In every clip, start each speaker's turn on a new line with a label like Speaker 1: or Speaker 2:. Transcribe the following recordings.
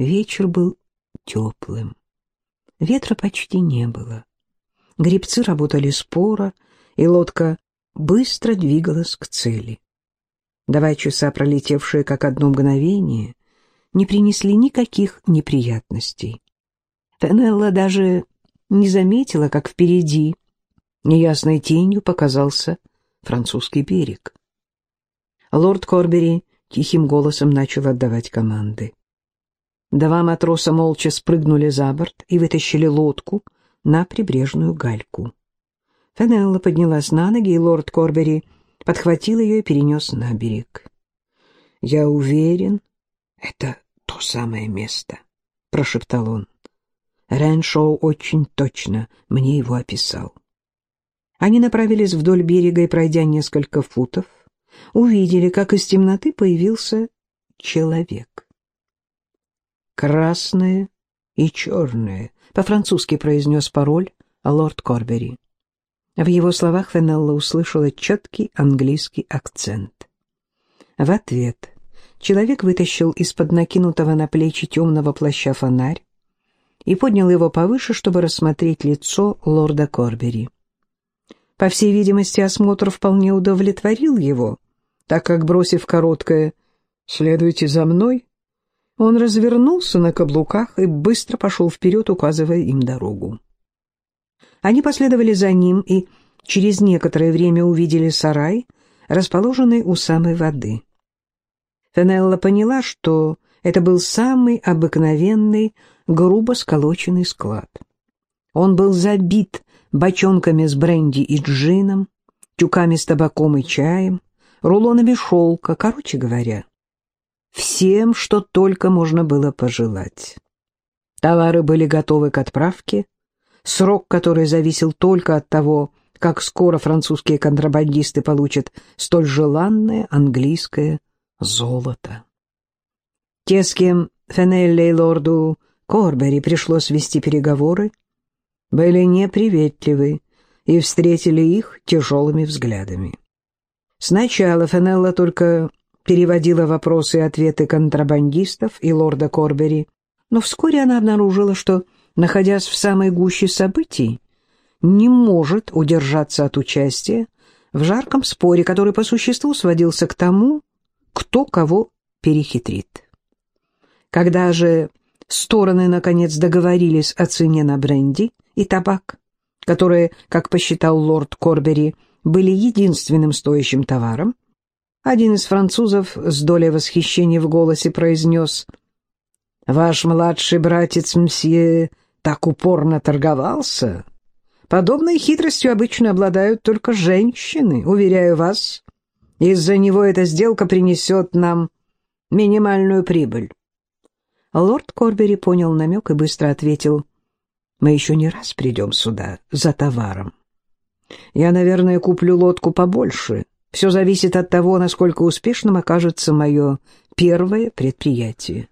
Speaker 1: Вечер был теплым. Ветра почти не было. Гребцы работали споро, и лодка быстро двигалась к цели. Два часа, пролетевшие как одно мгновение, не принесли никаких неприятностей. Пенелла даже не заметила, как впереди неясной тенью показался французский берег. Лорд Корбери тихим голосом начал отдавать команды. Два матроса молча спрыгнули за борт и вытащили лодку на прибрежную гальку. Фенелла поднялась на ноги, и лорд Корбери подхватил ее и перенес на берег. «Я уверен, это то самое место», — прошептал он. Рэншоу очень точно мне его описал. Они направились вдоль берега и, пройдя несколько футов, увидели, как из темноты появился человек. «Красное и черное», — по-французски произнес пароль лорд Корбери. В его словах Фенелла услышала четкий английский акцент. В ответ человек вытащил из-под накинутого на плечи темного плаща фонарь и поднял его повыше, чтобы рассмотреть лицо лорда Корбери. По всей видимости, осмотр вполне удовлетворил его, так как, бросив короткое «следуйте за мной», он развернулся на каблуках и быстро пошел вперед, указывая им дорогу. Они последовали за ним и через некоторое время увидели сарай, расположенный у самой воды. Фенелла поняла, что это был самый обыкновенный, грубо сколоченный склад. Он был забит бочонками с бренди и джином, тюками с табаком и чаем, рулонами шелка, короче говоря, всем, что только можно было пожелать. Товары были готовы к отправке, срок который зависел только от того, как скоро французские контрабандисты получат столь желанное английское золото. Те, с кем Фенелле и лорду Корбери пришлось вести переговоры, были неприветливы и встретили их тяжелыми взглядами. Сначала Фенелла только переводила вопросы и ответы контрабандистов и лорда Корбери, но вскоре она обнаружила, что, находясь в самой гуще событий, не может удержаться от участия в жарком споре, который по существу сводился к тому, кто кого перехитрит. Когда же стороны, наконец, договорились о цене на бренди и табак, которые, как посчитал лорд Корбери, были единственным стоящим товаром, один из французов с долей восхищения в голосе произнес «Ваш младший братец мсье так упорно торговался. Подобной хитростью обычно обладают только женщины, уверяю вас. Из-за него эта сделка принесет нам минимальную прибыль». Лорд Корбери понял намек и быстро ответил «Мы еще не раз придем сюда за товаром. Я, наверное, куплю лодку побольше» Все зависит от того, насколько успешным окажется мое первое предприятие.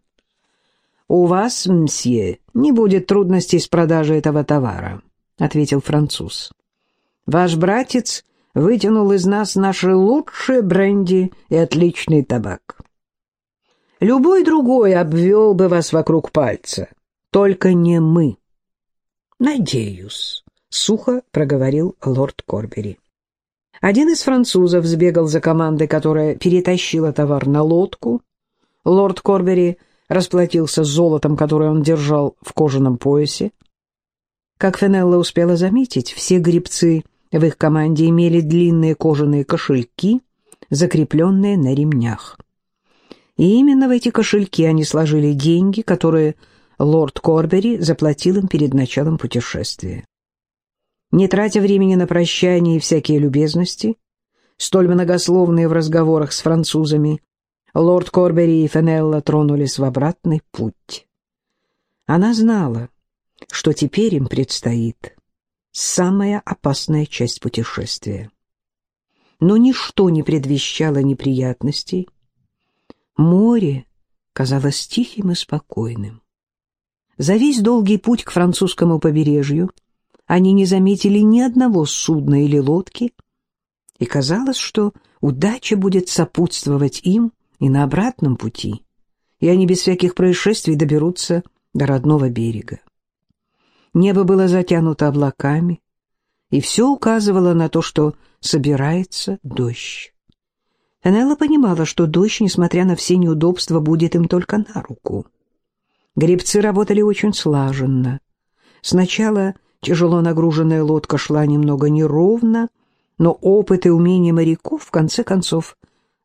Speaker 1: «У вас, мсье, не будет трудностей с продажей этого товара», — ответил француз. «Ваш братец вытянул из нас наши лучшие бренди и отличный табак. Любой другой обвел бы вас вокруг пальца, только не мы». «Надеюсь», — сухо проговорил лорд Корбери. Один из французов сбегал за командой, которая перетащила товар на лодку. Лорд Корбери расплатился золотом, которое он держал в кожаном поясе. Как Фенелла успела заметить, все грибцы в их команде имели длинные кожаные кошельки, закрепленные на ремнях. И именно в эти кошельки они сложили деньги, которые лорд Корбери заплатил им перед началом путешествия. Не тратя времени на прощание и всякие любезности, столь многословные в разговорах с французами, лорд Корбери и Фенелла тронулись в обратный путь. Она знала, что теперь им предстоит самая опасная часть путешествия. Но ничто не предвещало неприятностей. Море казалось тихим и спокойным. За весь долгий путь к французскому побережью — они не заметили ни одного судна или лодки, и казалось, что удача будет сопутствовать им и на обратном пути, и они без всяких происшествий доберутся до родного берега. Небо было затянуто облаками, и все указывало на то, что собирается дождь. Энелла понимала, что дождь, несмотря на все неудобства, будет им только на руку. Гребцы работали очень слаженно. Сначала тяжело нагруженная лодка шла немного неровно, но опыт и умение моряков, в конце концов,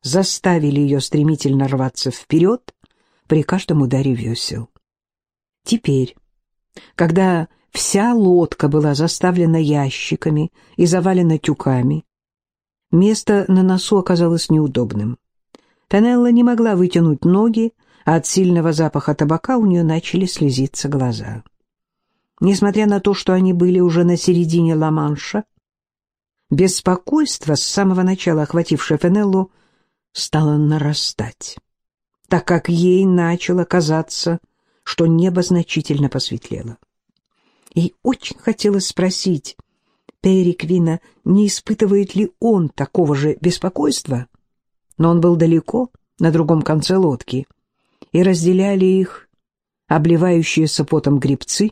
Speaker 1: заставили ее стремительно рваться вперед при каждом ударе весел. Теперь, когда вся лодка была заставлена ящиками и завалена тюками, место на носу оказалось неудобным. Танелла не могла вытянуть ноги, а от сильного запаха табака у нее начали слезиться глаза. Несмотря на то, что они были уже на середине Ла-Манша, беспокойство, с самого начала охватившее Фенеллу, стало нарастать, так как ей начало казаться, что небо значительно посветлело. И очень хотелось спросить Периквина, не испытывает ли он такого же беспокойства, но он был далеко, на другом конце лодки, и разделяли их обливающиеся потом грибцы,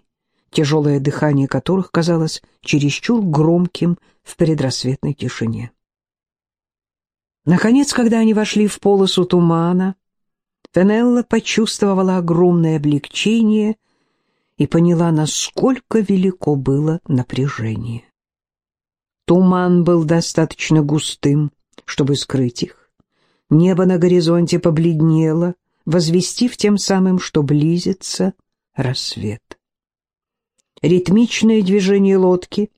Speaker 1: тяжелое дыхание которых казалось чересчур громким в предрассветной тишине. Наконец, когда они вошли в полосу тумана, Фенелла почувствовала огромное облегчение и поняла, насколько велико было напряжение. Туман был достаточно густым, чтобы скрыть их. Небо на горизонте побледнело, возвестив тем самым, что близится рассвет. Ритмичное движение лодки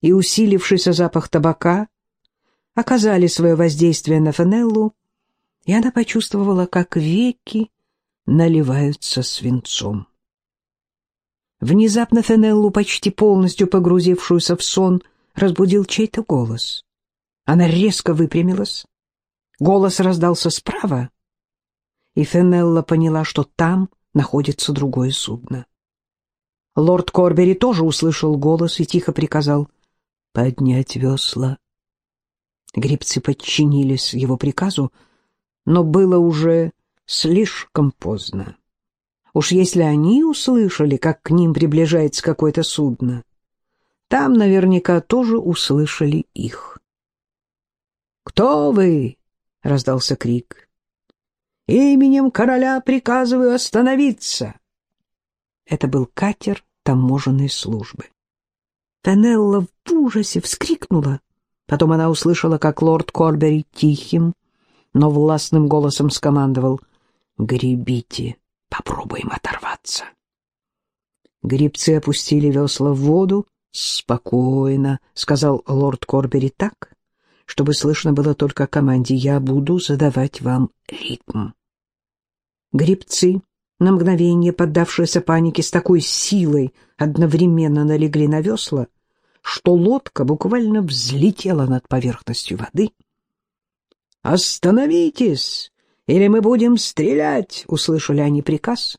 Speaker 1: и усилившийся запах табака оказали свое воздействие на Фенеллу, и она почувствовала, как веки наливаются свинцом. Внезапно Фенеллу, почти полностью погрузившуюся в сон, разбудил чей-то голос. Она резко выпрямилась. Голос раздался справа, и Фенелла поняла, что там находится другое судно. Лорд Корбери тоже услышал голос и тихо приказал поднять весла. Гребцы подчинились его приказу, но было уже слишком поздно. Уж если они услышали, как к ним приближается какое-то судно, там наверняка тоже услышали их. «Кто вы?» — раздался крик. «Именем короля приказываю остановиться!» Это был катер таможенной службы. Тонелла в ужасе вскрикнула Потом она услышала, как лорд Корбери тихим, но властным голосом скомандовал «Гребите, попробуем оторваться». Гребцы опустили весла в воду. «Спокойно», — сказал лорд Корбери так, чтобы слышно было только команде «Я буду задавать вам ритм». Гребцы, на мгновение поддавшиеся панике, с такой силой одновременно налегли на весла, что лодка буквально взлетела над поверхностью воды. «Остановитесь, или мы будем стрелять!» — услышали они приказ.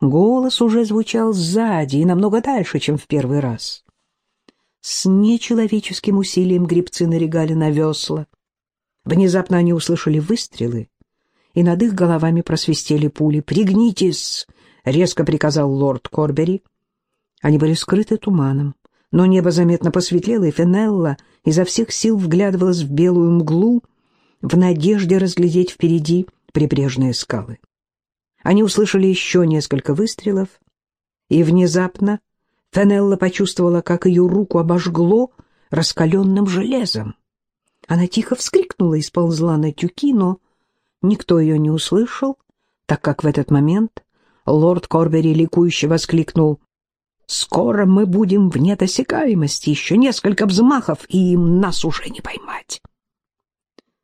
Speaker 1: Голос уже звучал сзади и намного дальше, чем в первый раз. С нечеловеческим усилием гребцы нарегали на весла. Внезапно они услышали выстрелы, и над их головами просвистели пули. «Пригнитесь!» — резко приказал лорд Корбери. Они были скрыты туманом но небо заметно посветлело, и Фенелла изо всех сил вглядывалась в белую мглу в надежде разглядеть впереди прибрежные скалы. Они услышали еще несколько выстрелов, и внезапно Фенелла почувствовала, как ее руку обожгло раскаленным железом. Она тихо вскрикнула и сползла на тюки, но никто ее не услышал, так как в этот момент лорд Корбери ликующе воскликнул Скоро мы будем вне досягаемости, еще несколько взмахов, и им нас уже не поймать.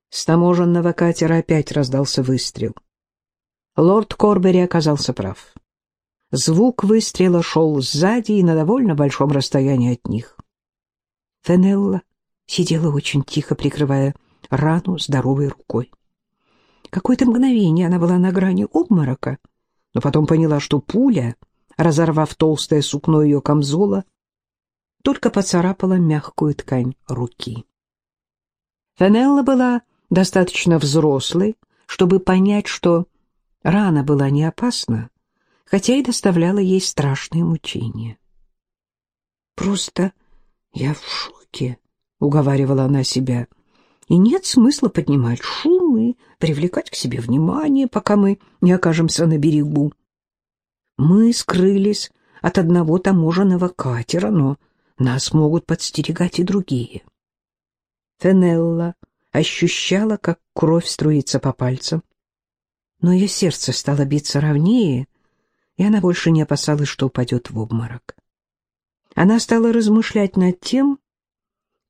Speaker 1: С таможенного катера опять раздался выстрел. Лорд Корбери оказался прав. Звук выстрела шел сзади и на довольно большом расстоянии от них. Фенелла сидела очень тихо, прикрывая рану здоровой рукой. Какое-то мгновение она была на грани обморока, но потом поняла, что пуля разорвав толстое сукно ее камзола, только поцарапала мягкую ткань руки. Фенелла была достаточно взрослой, чтобы понять, что Рана была не опасна, хотя и доставляла ей страшные мучения. «Просто я в шоке», — уговаривала она себя, — «и нет смысла поднимать шум и привлекать к себе внимание, пока мы не окажемся на берегу. Мы скрылись от одного таможенного катера, но нас могут подстерегать и другие». Фенелла ощущала, как кровь струится по пальцам, но ее сердце стало биться ровнее, и она больше не опасалась, что упадет в обморок. Она стала размышлять над тем,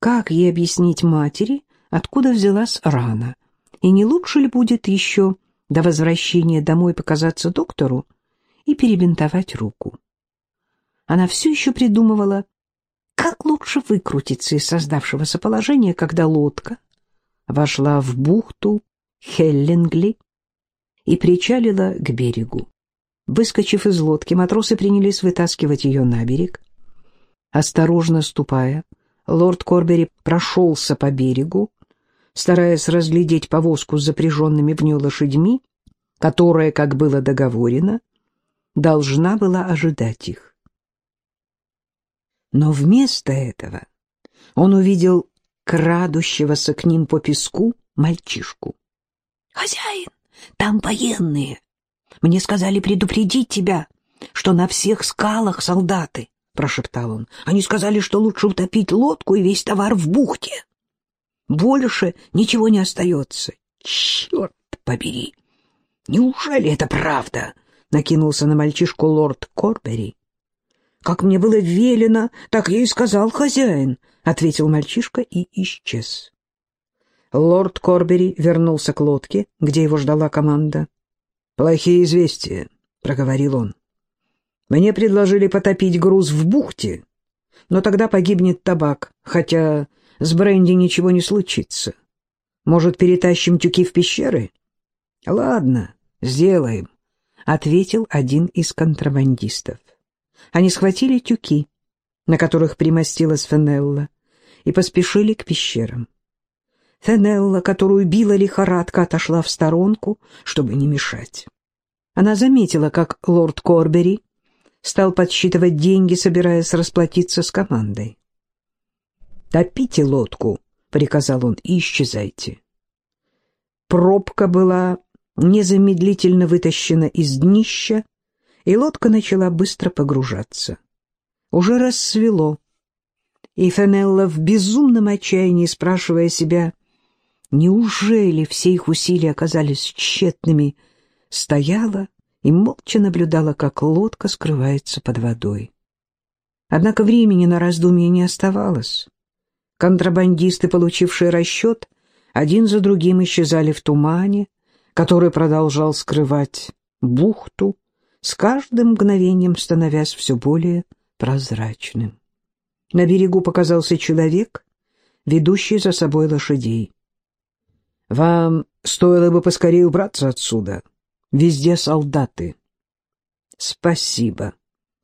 Speaker 1: как ей объяснить матери, откуда взялась рана, и не лучше ли будет еще до возвращения домой показаться доктору и перебинтовать руку. Она все еще придумывала, как лучше выкрутиться из создавшегося положения, когда лодка вошла в бухту Хеллингли и причалила к берегу. Выскочив из лодки, матросы принялись вытаскивать ее на берег. Осторожно ступая, лорд Корбери прошелся по берегу, стараясь разглядеть повозку с запряженными в нее лошадьми, которая, как было договорено, должна была ожидать их. Но вместо этого он увидел крадущегося к ним по песку мальчишку. «Хозяин, там военные. Мне сказали предупредить тебя, что на всех скалах солдаты, — прошептал он. Они сказали, что лучше утопить лодку и весь товар в бухте. Больше ничего не остается. Черт побери! Неужели это правда? — накинулся на мальчишку лорд Корбери. «Как мне было велено, так я и сказал хозяин», — ответил мальчишка и исчез. Лорд Корбери вернулся к лодке, где его ждала команда. «Плохие известия», — проговорил он. «Мне предложили потопить груз в бухте, но тогда погибнет табак, хотя с бренди ничего не случится. Может, перетащим тюки в пещеры?» «Ладно, сделаем», — ответил один из контрабандистов. Они схватили тюки, на которых примостилась Фенелла, и поспешили к пещерам. Фенелла, которую била лихорадка, отошла в сторонку, чтобы не мешать. Она заметила, как лорд Корбери стал подсчитывать деньги, собираясь расплатиться с командой. «Топите лодку», — приказал он, — «и исчезайте». Пробка была незамедлительно вытащена из днища, и лодка начала быстро погружаться. Уже рассвело, и Фенелла в безумном отчаянии, спрашивая себя, Неужели все их усилия оказались тщетными? Стояла и молча наблюдала, как лодка скрывается под водой. Однако времени на раздумье не оставалось. Контрабандисты, получившие расчет, один за другим исчезали в тумане, который продолжал скрывать бухту, с каждым мгновением становясь все более прозрачным. На берегу показался человек, ведущий за собой лошадей. Вам стоило бы поскорее убраться отсюда. Везде солдаты. Спасибо.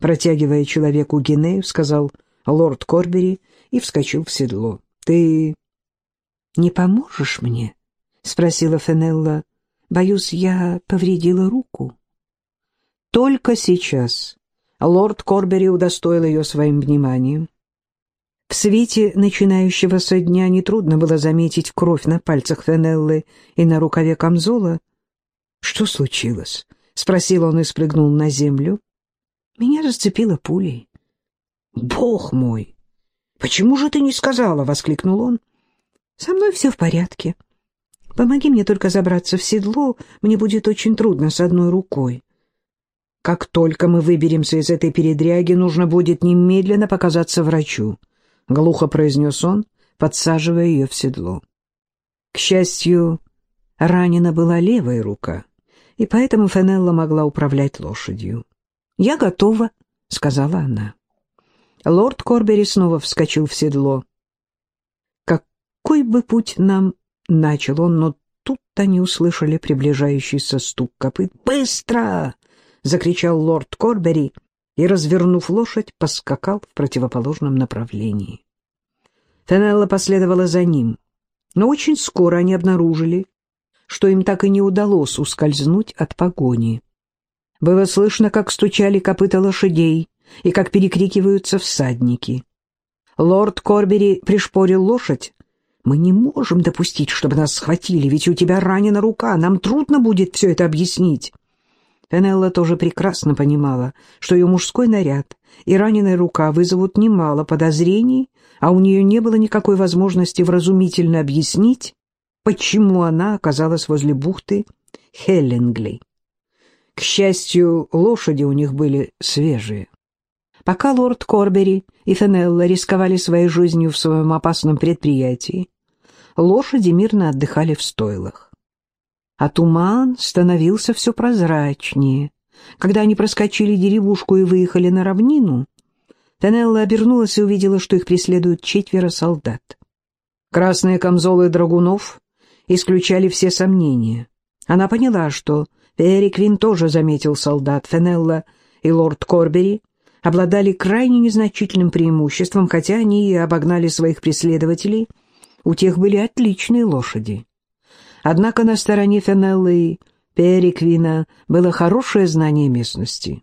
Speaker 1: Протягивая человеку Гинею, сказал лорд Корбери и вскочил в седло. Ты не поможешь мне? Спросила Фенелла. Боюсь, я повредила руку. Только сейчас лорд Корбери удостоил ее своим вниманием. В свете начинающегося дня нетрудно было заметить кровь на пальцах Фенеллы и на рукаве камзола. «Что случилось?» — спросил он и спрыгнул на землю. «Меня зацепило пулей». «Бог мой! Почему же ты не сказала?» — воскликнул он. «Со мной все в порядке. Помоги мне только забраться в седло, мне будет очень трудно с одной рукой. Как только мы выберемся из этой передряги, нужно будет немедленно показаться врачу». — глухо произнес он, подсаживая ее в седло. К счастью, ранена была левая рука, и поэтому Фенелла могла управлять лошадью. «Я готова», — сказала она. Лорд Корбери снова вскочил в седло. «Какой бы путь нам...» — начал он, но тут они услышали приближающийся стук копыт. «Быстро!» — закричал лорд Корбери и, развернув лошадь, поскакал в противоположном направлении. Фенелла последовала за ним, но очень скоро они обнаружили, что им так и не удалось ускользнуть от погони. Было слышно, как стучали копыта лошадей и как перекрикиваются всадники. Лорд Корбери пришпорил лошадь. «Мы не можем допустить, чтобы нас схватили, ведь у тебя ранена рука, нам трудно будет все это объяснить». Фенелла тоже прекрасно понимала, что ее мужской наряд и раненая рука вызовут немало подозрений, а у нее не было никакой возможности вразумительно объяснить, почему она оказалась возле бухты Хеллингли. К счастью, лошади у них были свежие. Пока лорд Корбери и Фенелла рисковали своей жизнью в своем опасном предприятии, лошади мирно отдыхали в стойлах. А туман становился все прозрачнее. Когда они проскочили деревушку и выехали на равнину, Фенелла обернулась и увидела, что их преследуют четверо солдат. Красные камзолы драгунов исключали все сомнения. Она поняла, что Переквин тоже заметил солдат. Фенелла и лорд Корбери обладали крайне незначительным преимуществом, хотя они и обогнали своих преследователей. У тех были отличные лошади. Однако на стороне Фенеллы и Переквина было хорошее знание местности.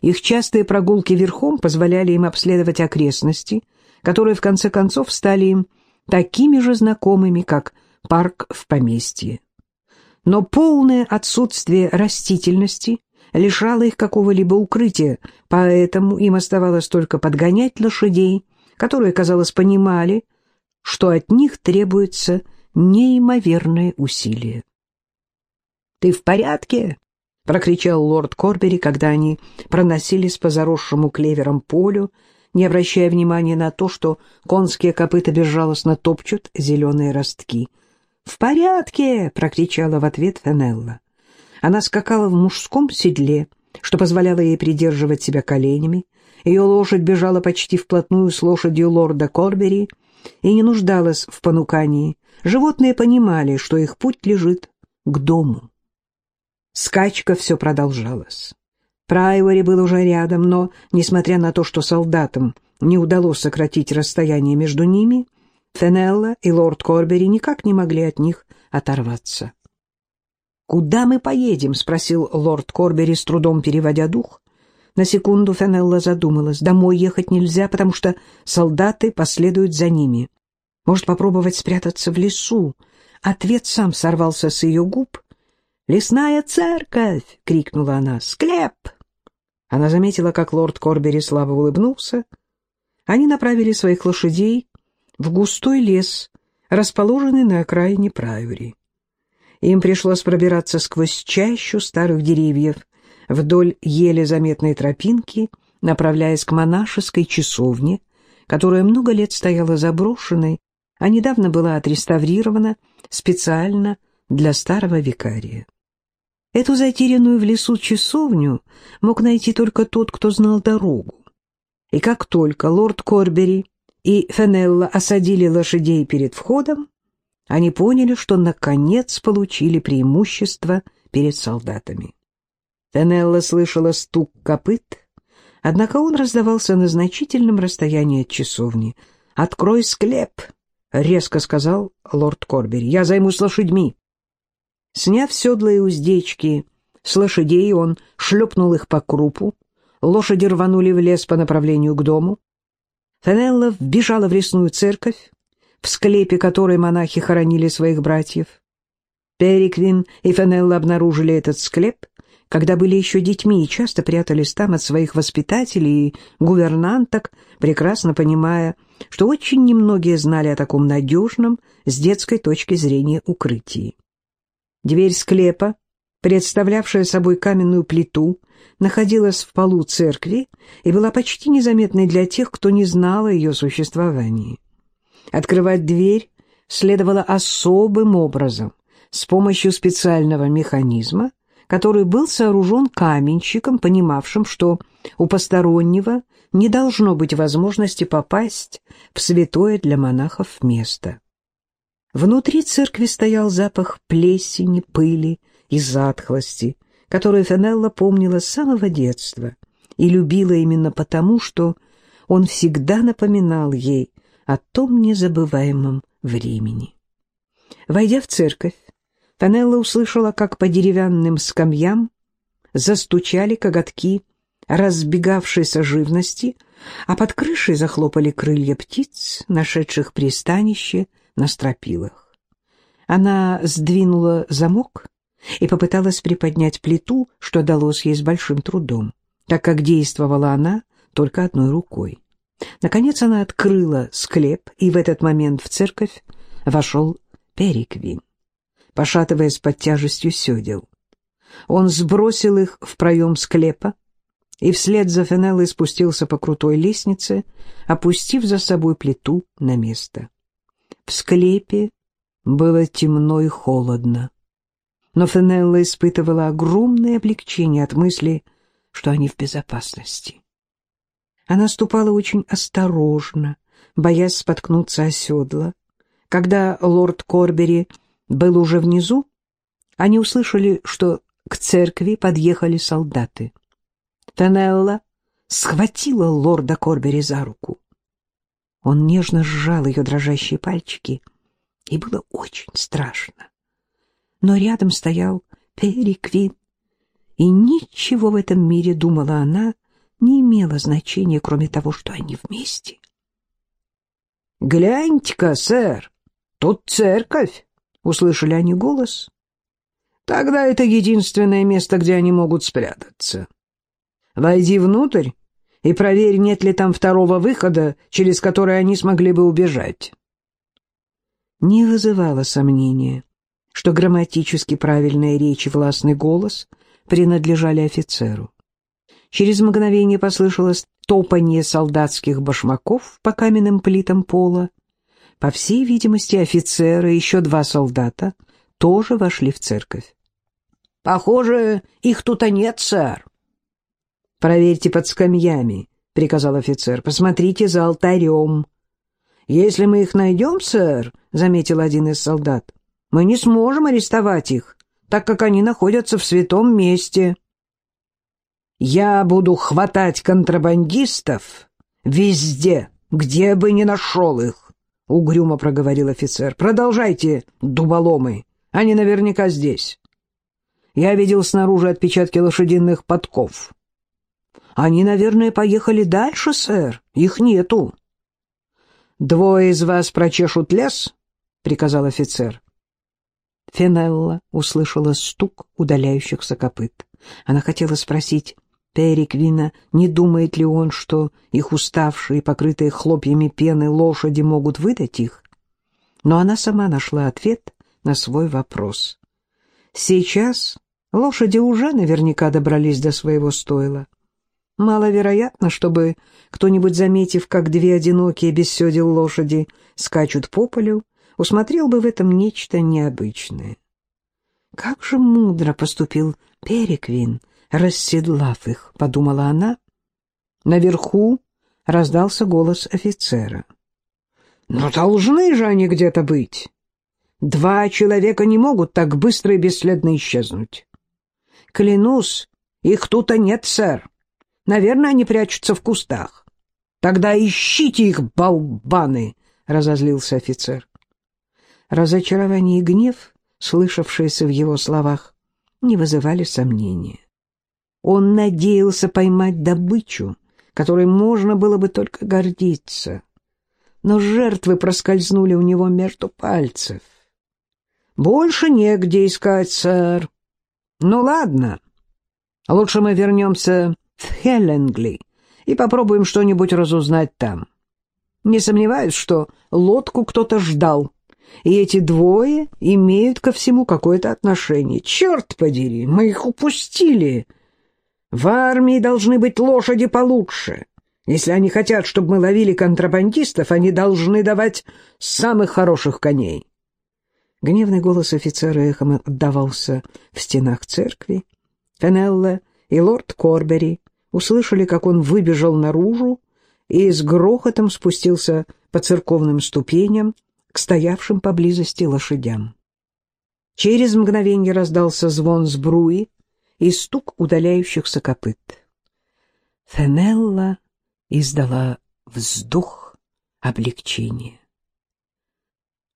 Speaker 1: Их частые прогулки верхом позволяли им обследовать окрестности, которые в конце концов стали им такими же знакомыми, как парк в поместье. Но полное отсутствие растительности лишало их какого-либо укрытия, поэтому им оставалось только подгонять лошадей, которые, казалось, понимали, что от них требуется неимоверное усилие. «Ты в порядке?» — прокричал лорд Корбери, когда они проносились по заросшему клевером полю, не обращая внимания на то, что конские копыта безжалостно топчут зеленые ростки. «В порядке!» — прокричала в ответ Фенелла. Она скакала в мужском седле, что позволяло ей придерживать себя коленями. Ее лошадь бежала почти вплотную с лошадью лорда Корбери и не нуждалась в понукании. Животные понимали, что их путь лежит к дому. Скачка все продолжалась. Прайвори был уже рядом, но, несмотря на то, что солдатам не удалось сократить расстояние между ними, Фенелла и лорд Корбери никак не могли от них оторваться. «Куда мы поедем?» — спросил лорд Корбери, с трудом переводя дух. На секунду Фенелла задумалась. Домой ехать нельзя, потому что солдаты последуют за ними. Может, попробовать спрятаться в лесу? Ответ сам сорвался с ее губ, «Лесная церковь!» — крикнула она. «Склеп!» Она заметила, как лорд Корбери слабо улыбнулся. Они направили своих лошадей в густой лес, расположенный на окраине Прайори. Им пришлось пробираться сквозь чащу старых деревьев вдоль еле заметной тропинки, направляясь к монашеской часовне, которая много лет стояла заброшенной, а недавно была отреставрирована специально для старого викария. Эту затерянную в лесу часовню мог найти только тот, кто знал дорогу. И как только лорд Корбери и Фенелла осадили лошадей перед входом, они поняли, что наконец получили преимущество перед солдатами. Фенелла слышала стук копыт, однако он раздавался на значительном расстоянии от часовни. «Открой склеп!» — резко сказал лорд Корбери. «Я займусь лошадьми». Сняв седла и уздечки с лошадей, он шлепнул их по крупу. Лошади рванули в лес по направлению к дому. Фенелла вбежала в лесную церковь, в склепе которой монахи хоронили своих братьев. Переквин и Фенелла обнаружили этот склеп, когда были еще детьми и часто прятались там от своих воспитателей и гувернанток, прекрасно понимая, что очень немногие знали о таком надежном с детской точки зрения укрытии. Дверь склепа, представлявшая собой каменную плиту, находилась в полу церкви и была почти незаметной для тех, кто не знал о ее существовании. Открывать дверь следовало особым образом, с помощью специального механизма, который был сооружен каменщиком, понимавшим, что у постороннего не должно быть возможности попасть в святое для монахов место. Внутри церкви стоял запах плесени, пыли и затхлости, который Фенелла помнила с самого детства и любила именно потому, что он всегда напоминал ей о том незабываемом времени. Войдя в церковь, Пенелла услышала, как по деревянным скамьям застучали коготки разбегавшейся живности, а под крышей захлопали крылья птиц, нашедших пристанище на стропилах. Она сдвинула замок и попыталась приподнять плиту, что далось ей с большим трудом, так как действовала она только одной рукой. Наконец она открыла склеп, и в этот момент в церковь вошел Периквин, пошатываясь под тяжестью седел. Он сбросил их в проем склепа и вслед за Фенеллой спустился по крутой лестнице, опустив за собой плиту на место. В склепе было темно и холодно, но Фенелла испытывала огромное облегчение от мысли, что они в безопасности. Она ступала очень осторожно, боясь споткнуться о седла. Когда лорд Корбери был уже внизу, они услышали, что к церкви подъехали солдаты. Фенелла схватила лорда Корбери за руку. Он нежно сжал ее дрожащие пальчики, и было очень страшно. Но рядом стоял Перри Квин, и ничего в этом мире, думала она, не имело значения, кроме того, что они вместе. «Гляньте-ка, сэр, тут церковь!» — услышали они голос. «Тогда это единственное место, где они могут спрятаться. Войди внутрь и проверь, нет ли там второго выхода, через который они смогли бы убежать». Не вызывало сомнения, что грамматически правильная речь и властный голос принадлежали офицеру. Через мгновение послышалось топанье солдатских башмаков по каменным плитам пола. По всей видимости, офицеры и еще два солдата тоже вошли в церковь. — Похоже, их тут нет, сэр. — Проверьте под скамьями, — приказал офицер. — Посмотрите за алтарем. — Если мы их найдем, сэр, — заметил один из солдат, — мы не сможем арестовать их, так как они находятся в святом месте. — я буду хватать контрабандистов везде, где бы ни нашел их, — угрюмо проговорил офицер. — Продолжайте, дуболомы, они наверняка здесь. Я видел снаружи отпечатки лошадиных подков. Они, наверное, поехали дальше, сэр, их нету. — Двое из вас прочешут лес, — приказал офицер. Фенелла услышала стук удаляющихся копыт. Она хотела спросить, Переквина, не думает ли он, что их уставшие, покрытые хлопьями пены лошади могут выдать их? Но она сама нашла ответ на свой вопрос. Сейчас лошади уже наверняка добрались до своего стойла. Маловероятно, чтобы кто-нибудь, заметив, как две одинокие без лошади скачут по полю, усмотрел бы в этом нечто необычное. Как же мудро поступил Переквин, расседлав их, — подумала она. Наверху раздался голос офицера. «Но должны же они где-то быть. Два человека не могут так быстро и бесследно исчезнуть. Клянусь, их тут-то нет, сэр. Наверное, они прячутся в кустах. Тогда ищите их, болбаны!» — разозлился офицер. Разочарование и гнев, слышавшиеся в его словах, не вызывали сомнения. Он надеялся поймать добычу, которой можно было бы только гордиться. Но жертвы проскользнули у него между пальцев. «Больше негде искать, сэр. Ну ладно, лучше мы вернемся в Хелленгли и попробуем что-нибудь разузнать там. Не сомневаюсь, что лодку кто-то ждал, и эти двое имеют ко всему какое-то отношение. Черт подери, мы их упустили!» В армии должны быть лошади получше. Если они хотят, чтобы мы ловили контрабандистов, они должны давать самых хороших коней. Гневный голос офицера эхом отдавался в стенах церкви. Фенелла и лорд Корбери услышали, как он выбежал наружу и с грохотом спустился по церковным ступеням к стоявшим поблизости лошадям. Через мгновение раздался звон сбруи, и стук удаляющихся копыт. Фенелла издала вздох облегчения.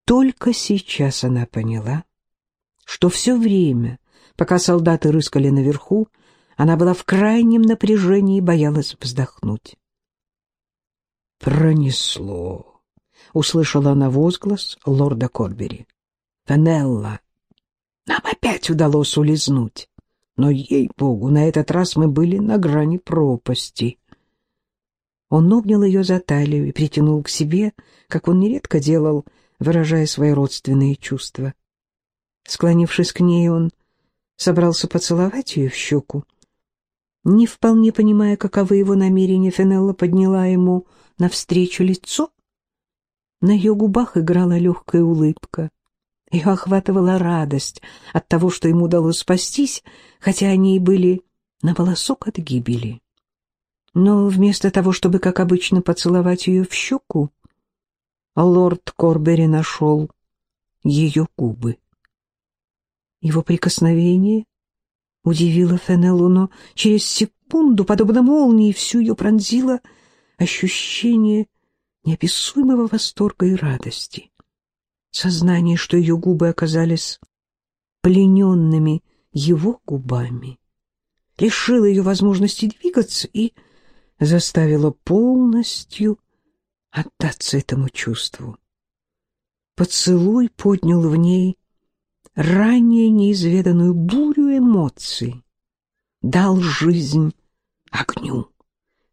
Speaker 1: Только сейчас она поняла, что все время, пока солдаты рыскали наверху, она была в крайнем напряжении и боялась вздохнуть. «Пронесло!» — услышала она возглас лорда Корбери. «Фенелла, нам опять удалось улизнуть, но, ей-богу, на этот раз мы были на грани пропасти». Он обнял ее за талию и притянул к себе, как он нередко делал, выражая свои родственные чувства. Склонившись к ней, он собрался поцеловать ее в щеку. Не вполне понимая, каковы его намерения, Фенелла подняла ему навстречу лицо. На ее губах играла легкая улыбка. Ее охватывала радость от того, что ему удалось спастись, хотя они и были на волосок от гибели. Но вместо того, чтобы, как обычно, поцеловать ее в щеку, лорд Корбери нашел ее губы. Его прикосновение удивило Фенеллу, но через секунду, подобно молнии, всю ее пронзило ощущение неописуемого восторга и радости. Сознание, что ее губы оказались плененными его губами, лишило ее возможности двигаться и заставило полностью отдаться этому чувству. Поцелуй поднял в ней ранее неизведанную бурю эмоций, дал жизнь огню,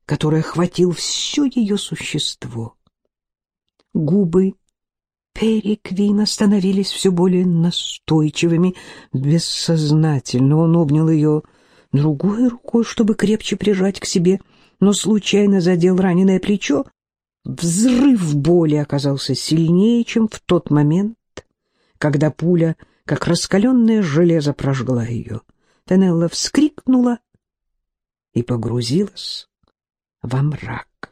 Speaker 1: который охватил все ее существо. Губы Переквина становились все более настойчивыми, бессознательно. Он обнял ее другой рукой, чтобы крепче прижать к себе, но случайно задел раненое плечо. Взрыв боли оказался сильнее, чем в тот момент, когда пуля как раскаленное железо прожгла ее. Тенелла вскрикнула и погрузилась во мрак.